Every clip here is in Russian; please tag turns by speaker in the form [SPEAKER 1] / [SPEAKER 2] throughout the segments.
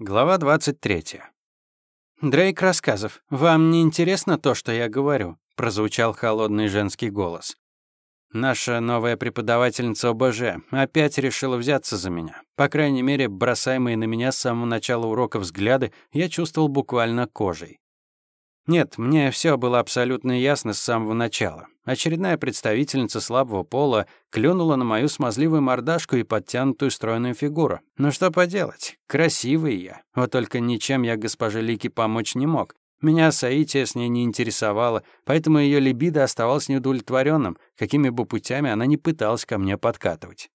[SPEAKER 1] Глава 23. «Дрейк Рассказов, вам не интересно то, что я говорю?» — прозвучал холодный женский голос. Наша новая преподавательница ОБЖ опять решила взяться за меня. По крайней мере, бросаемые на меня с самого начала урока взгляды я чувствовал буквально кожей. Нет, мне все было абсолютно ясно с самого начала. Очередная представительница слабого пола клюнула на мою смазливую мордашку и подтянутую стройную фигуру. Ну что поделать, красивый я. Вот только ничем я госпоже Лике помочь не мог. Меня Саития с ней не интересовала, поэтому ее либидо оставалось неудовлетворенным, какими бы путями она не пыталась ко мне подкатывать.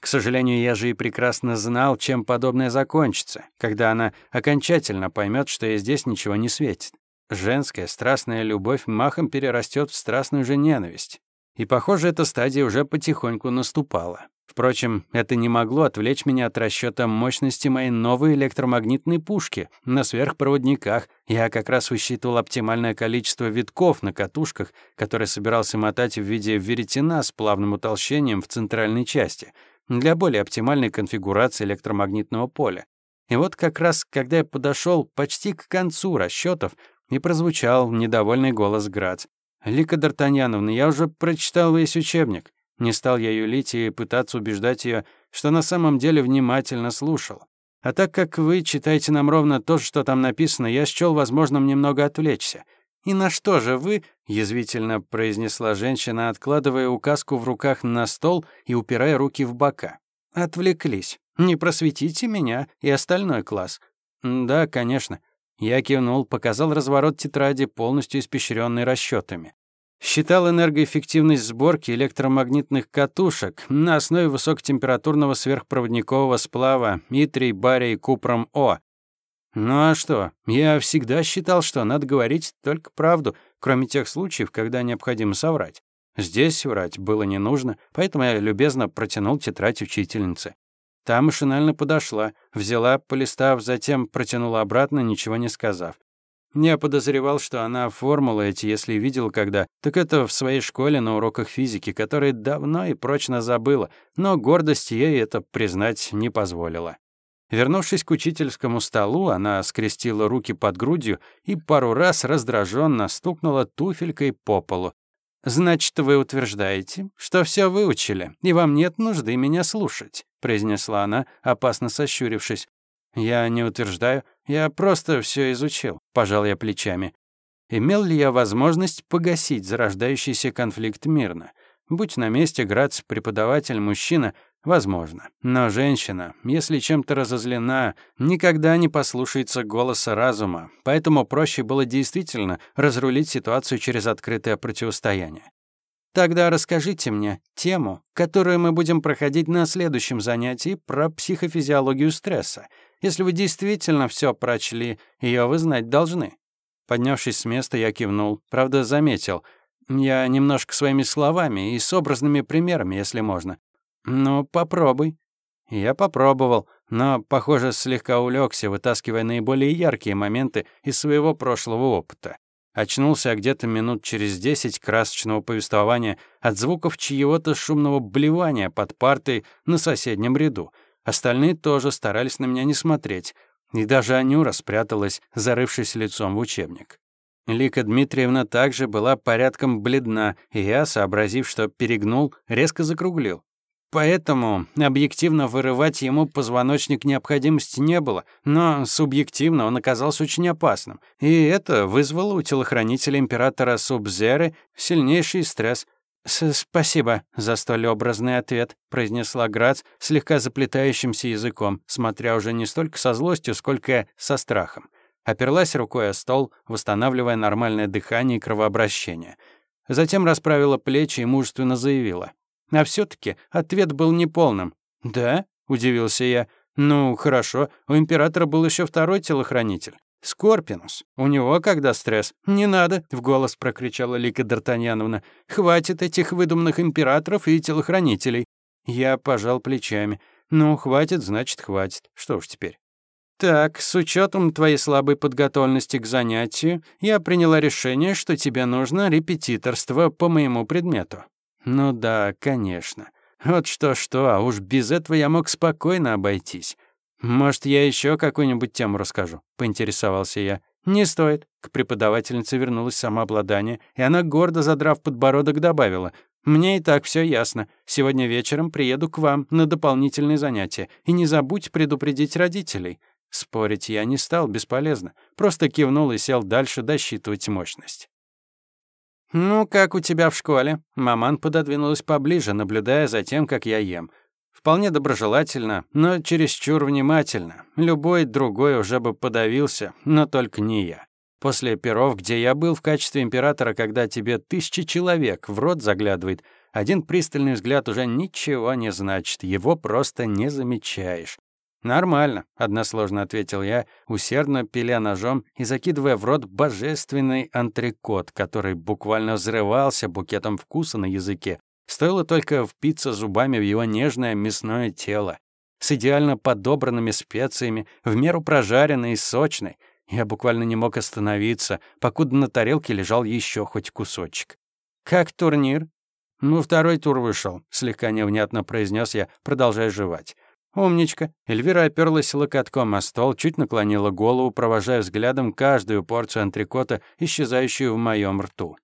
[SPEAKER 1] К сожалению, я же и прекрасно знал, чем подобное закончится, когда она окончательно поймет, что ей здесь ничего не светит. Женская страстная любовь махом перерастет в страстную же ненависть. И, похоже, эта стадия уже потихоньку наступала. Впрочем, это не могло отвлечь меня от расчета мощности моей новой электромагнитной пушки на сверхпроводниках. Я как раз высчитывал оптимальное количество витков на катушках, которые собирался мотать в виде веретена с плавным утолщением в центральной части, для более оптимальной конфигурации электромагнитного поля. И вот как раз, когда я подошел почти к концу расчетов, и прозвучал недовольный голос Грац. «Лика Д'Артаньяновна, я уже прочитал весь учебник». Не стал я юлить и пытаться убеждать ее, что на самом деле внимательно слушал. А так как вы читаете нам ровно то, что там написано, я счёл возможным немного отвлечься. «И на что же вы?» — язвительно произнесла женщина, откладывая указку в руках на стол и упирая руки в бока. «Отвлеклись. Не просветите меня и остальной класс». «Да, конечно», я кивнул, показал разворот тетради, полностью испещренный расчетами. Считал энергоэффективность сборки электромагнитных катушек на основе высокотемпературного сверхпроводникового сплава итрий, барий, купром О. Ну а что? Я всегда считал, что надо говорить только правду, кроме тех случаев, когда необходимо соврать. Здесь врать было не нужно, поэтому я любезно протянул тетрадь учительнице. Та машинально подошла, взяла, полистав, затем протянула обратно, ничего не сказав. Я подозревал, что она формулы эти, если видел когда, так это в своей школе на уроках физики, которые давно и прочно забыла, но гордость ей это признать не позволила. Вернувшись к учительскому столу, она скрестила руки под грудью и пару раз раздраженно стукнула туфелькой по полу. «Значит, вы утверждаете, что все выучили, и вам нет нужды меня слушать», произнесла она, опасно сощурившись. «Я не утверждаю, я просто все изучил», — пожал я плечами. Имел ли я возможность погасить зарождающийся конфликт мирно? Будь на месте Грац преподаватель мужчина, возможно. Но женщина, если чем-то разозлена, никогда не послушается голоса разума, поэтому проще было действительно разрулить ситуацию через открытое противостояние. Тогда расскажите мне тему, которую мы будем проходить на следующем занятии про психофизиологию стресса. Если вы действительно все прочли, ее вы знать должны. Поднявшись с места, я кивнул. Правда, заметил. Я немножко своими словами и с образными примерами, если можно. Ну, попробуй. Я попробовал, но, похоже, слегка улегся, вытаскивая наиболее яркие моменты из своего прошлого опыта. Очнулся где-то минут через десять красочного повествования от звуков чьего-то шумного блевания под партой на соседнем ряду. Остальные тоже старались на меня не смотреть, и даже Анюра спряталась, зарывшись лицом в учебник. Лика Дмитриевна также была порядком бледна, и я, сообразив, что перегнул, резко закруглил. Поэтому объективно вырывать ему позвоночник необходимости не было, но субъективно он оказался очень опасным, и это вызвало у телохранителя императора Субзеры сильнейший стресс. «Спасибо за столь образный ответ», — произнесла Грац слегка заплетающимся языком, смотря уже не столько со злостью, сколько со страхом. Оперлась рукой о стол, восстанавливая нормальное дыхание и кровообращение. Затем расправила плечи и мужественно заявила. А все таки ответ был неполным. «Да?» — удивился я. «Ну, хорошо, у императора был еще второй телохранитель. Скорпинус. У него когда стресс? Не надо, в голос прокричала Лика Д'Артаньяновна. Хватит этих выдуманных императоров и телохранителей. Я пожал плечами. Ну, хватит, значит, хватит. Что уж теперь. Так, с учетом твоей слабой подготовленности к занятию, я приняла решение, что тебе нужно репетиторство по моему предмету. Ну да, конечно. Вот что-что, а уж без этого я мог спокойно обойтись. «Может, я еще какую-нибудь тему расскажу?» — поинтересовался я. «Не стоит». К преподавательнице вернулось самообладание, и она, гордо задрав подбородок, добавила. «Мне и так все ясно. Сегодня вечером приеду к вам на дополнительные занятия. И не забудь предупредить родителей». Спорить я не стал, бесполезно. Просто кивнул и сел дальше досчитывать мощность. «Ну, как у тебя в школе?» Маман пододвинулась поближе, наблюдая за тем, как я ем. Вполне доброжелательно, но чересчур внимательно. Любой другой уже бы подавился, но только не я. После перов, где я был в качестве императора, когда тебе тысячи человек в рот заглядывает, один пристальный взгляд уже ничего не значит, его просто не замечаешь. «Нормально», — односложно ответил я, усердно пиля ножом и закидывая в рот божественный антрикот, который буквально взрывался букетом вкуса на языке. Стоило только впиться зубами в его нежное мясное тело. С идеально подобранными специями, в меру прожаренной и сочной. Я буквально не мог остановиться, покуда на тарелке лежал еще хоть кусочек. «Как турнир?» «Ну, второй тур вышел», — слегка невнятно произнес я, продолжая жевать. «Умничка». Эльвира оперлась локотком о стол, чуть наклонила голову, провожая взглядом каждую порцию антрикота, исчезающую в моем рту.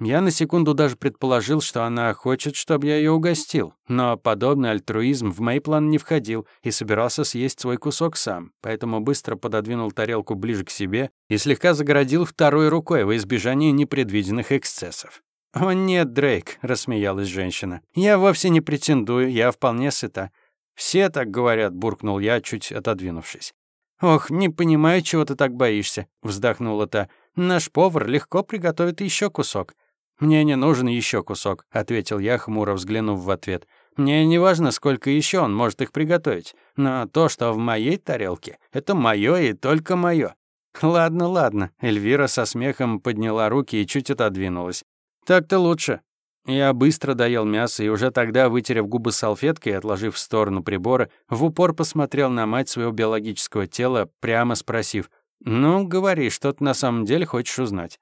[SPEAKER 1] Я на секунду даже предположил, что она хочет, чтобы я ее угостил, но подобный альтруизм в мои планы не входил и собирался съесть свой кусок сам, поэтому быстро пододвинул тарелку ближе к себе и слегка загородил второй рукой во избежание непредвиденных эксцессов. «О нет, Дрейк», — рассмеялась женщина, — «я вовсе не претендую, я вполне сыта. «Все так говорят», — буркнул я, чуть отодвинувшись. «Ох, не понимаю, чего ты так боишься», — вздохнула та. «Наш повар легко приготовит еще кусок». «Мне не нужен еще кусок», — ответил я, хмуро взглянув в ответ. «Мне не важно, сколько еще он может их приготовить, но то, что в моей тарелке, это мое и только мое». «Ладно, ладно», — Эльвира со смехом подняла руки и чуть отодвинулась. «Так-то лучше. Я быстро доел мясо и уже тогда, вытерев губы салфеткой и отложив в сторону прибора, в упор посмотрел на мать своего биологического тела, прямо спросив, «Ну, говори, что ты на самом деле хочешь узнать?»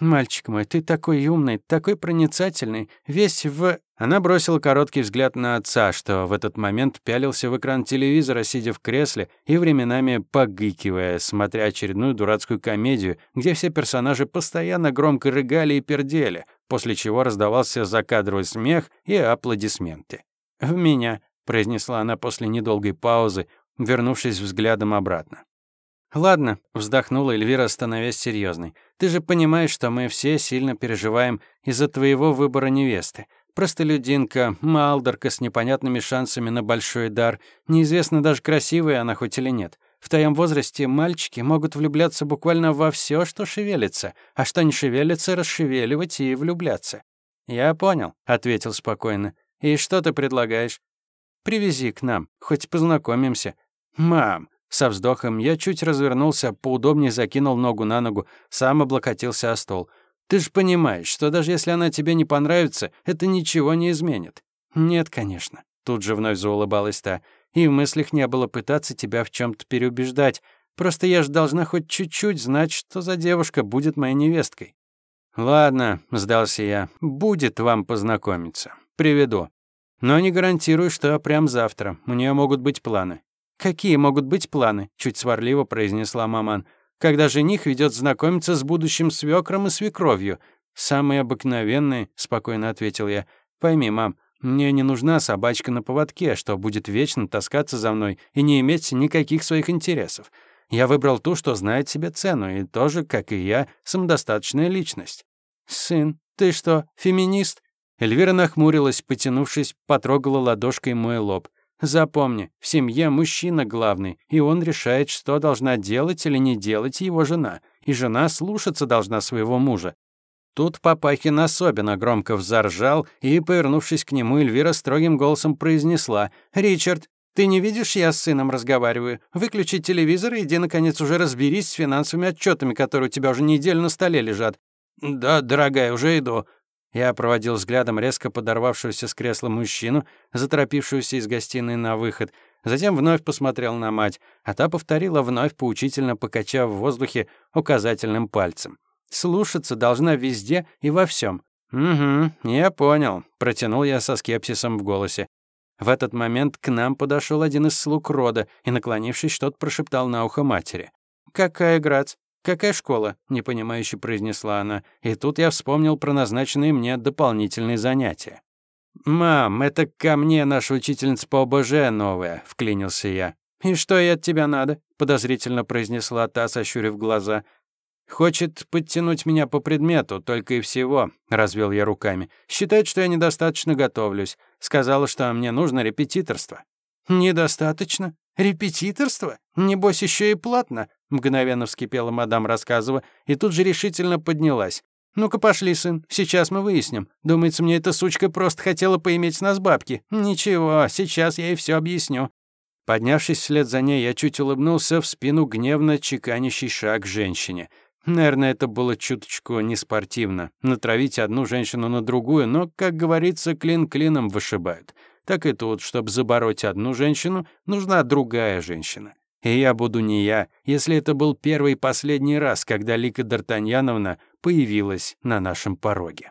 [SPEAKER 1] «Мальчик мой, ты такой умный, такой проницательный, весь в...» Она бросила короткий взгляд на отца, что в этот момент пялился в экран телевизора, сидя в кресле и временами погыкивая, смотря очередную дурацкую комедию, где все персонажи постоянно громко рыгали и пердели, после чего раздавался закадровый смех и аплодисменты. «В меня», — произнесла она после недолгой паузы, вернувшись взглядом обратно. «Ладно», — вздохнула Эльвира, становясь серьезной. «Ты же понимаешь, что мы все сильно переживаем из-за твоего выбора невесты. Простолюдинка, малдорка с непонятными шансами на большой дар. Неизвестно даже, красивая она хоть или нет. В твоем возрасте мальчики могут влюбляться буквально во все, что шевелится, а что не шевелится, расшевеливать и влюбляться». «Я понял», — ответил спокойно. «И что ты предлагаешь?» «Привези к нам, хоть познакомимся». «Мам», со вздохом я чуть развернулся, поудобнее закинул ногу на ногу, сам облокотился о стол. «Ты же понимаешь, что даже если она тебе не понравится, это ничего не изменит». «Нет, конечно», — тут же вновь заулыбалась та. «И в мыслях не было пытаться тебя в чем то переубеждать. Просто я же должна хоть чуть-чуть знать, что за девушка будет моей невесткой». «Ладно», — сдался я, — «будет вам познакомиться. Приведу. Но не гарантирую, что прям завтра. У нее могут быть планы. «Какие могут быть планы?» — чуть сварливо произнесла маман. «Когда жених ведет знакомиться с будущим свекром и свекровью?» «Самые обыкновенные», — спокойно ответил я. «Пойми, мам, мне не нужна собачка на поводке, что будет вечно таскаться за мной и не иметь никаких своих интересов. Я выбрал ту, что знает себе цену, и тоже, как и я, самодостаточная личность». «Сын, ты что, феминист?» Эльвира нахмурилась, потянувшись, потрогала ладошкой мой лоб. Запомни, в семье мужчина главный, и он решает, что должна делать или не делать его жена, и жена слушаться должна своего мужа. Тут Папахин особенно громко взоржал, и, повернувшись к нему, Эльвира строгим голосом произнесла «Ричард, ты не видишь, я с сыном разговариваю. Выключи телевизор и иди, наконец, уже разберись с финансовыми отчетами, которые у тебя уже неделю на столе лежат». «Да, дорогая, уже иду», я проводил взглядом резко подорвавшегося с кресла мужчину, заторопившегося из гостиной на выход, затем вновь посмотрел на мать, а та повторила вновь поучительно покачав в воздухе указательным пальцем. «Слушаться должна везде и во всем. «Угу, я понял», — протянул я со скепсисом в голосе. В этот момент к нам подошел один из слуг рода и, наклонившись, что-то прошептал на ухо матери. «Какая Грац? Какая школа?» — непонимающе произнесла она. И тут я вспомнил про назначенные мне дополнительные занятия. «Мам, это ко мне наша учительница по ОБЖ новая», — вклинился я. «И что ей от тебя надо?» — подозрительно произнесла та, сощурив глаза. «Хочет подтянуть меня по предмету, только и всего», — развел я руками. «Считает, что я недостаточно готовлюсь. Сказала, что мне нужно репетиторство». «Недостаточно? Репетиторство? Небось, еще и платно?» Мгновенно вскипела мадам Рассказова и тут же решительно поднялась. «Ну-ка пошли, сын, сейчас мы выясним. Думается, мне эта сучка просто хотела поиметь с нас бабки. Ничего, сейчас я ей все объясню». Поднявшись вслед за ней, я чуть улыбнулся в спину гневно чеканящий шаг женщине. Наверное, это было чуточку неспортивно. Натравить одну женщину на другую, но, как говорится, клин клином вышибают. Так и тут, чтобы забороть одну женщину, нужна другая женщина. И я буду не я, если это был первый и последний раз, когда Лика Д'Артаньяновна появилась на нашем пороге.